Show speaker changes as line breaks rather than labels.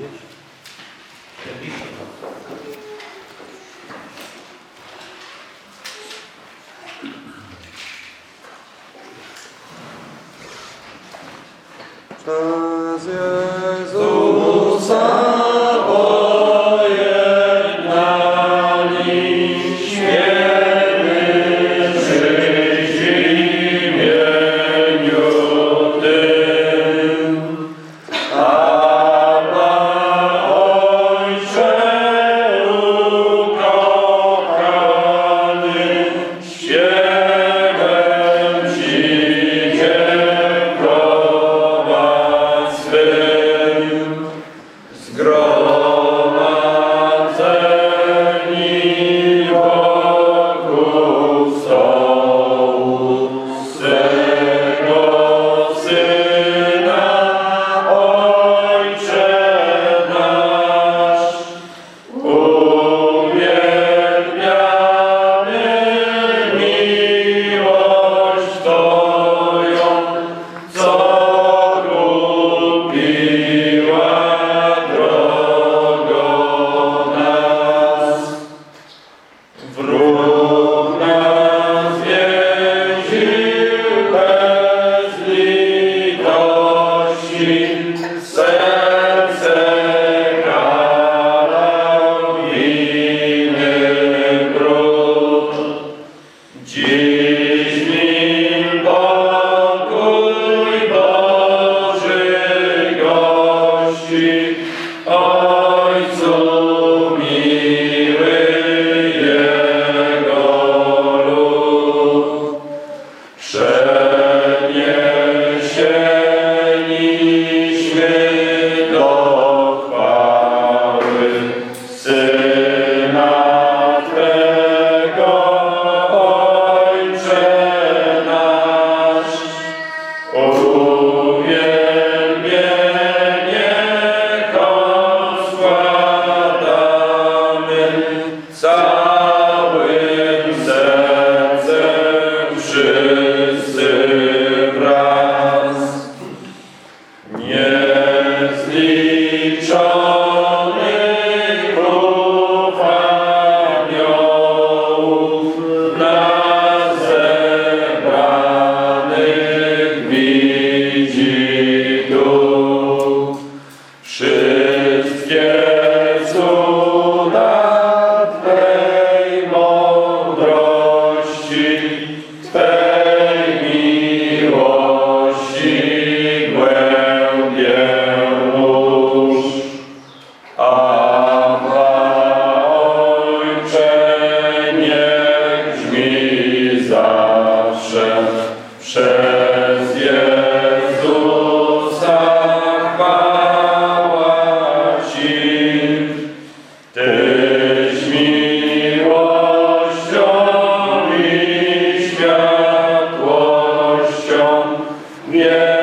wiecie. Amen. Wszystkie cuda Twej mądrości, Twej miłości głębię nóż. Abba Ojcze, niech brzmi zawsze wszędzie. Yeah.